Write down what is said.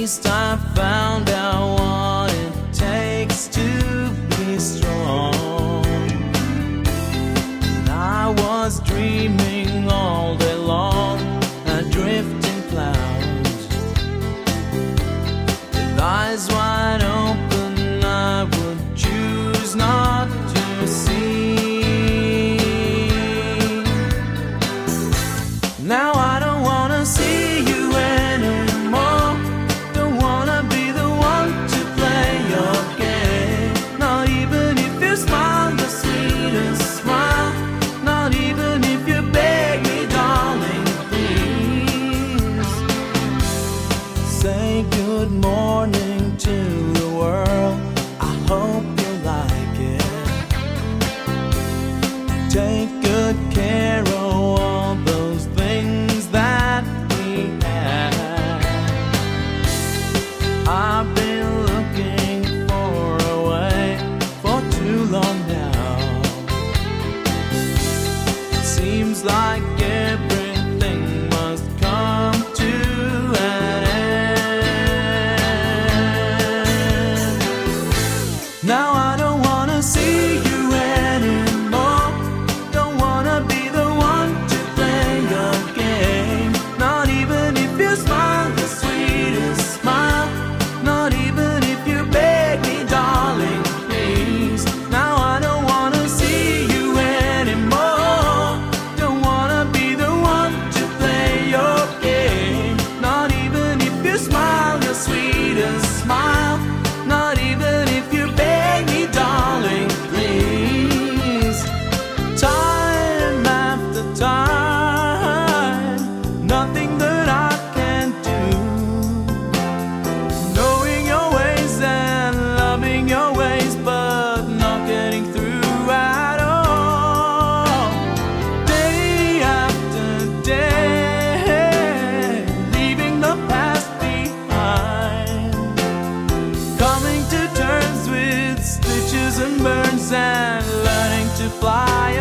least I found out what it takes to be strong. And I was dreaming all day long, a drifting cloud. The lies sunburns and learning to fly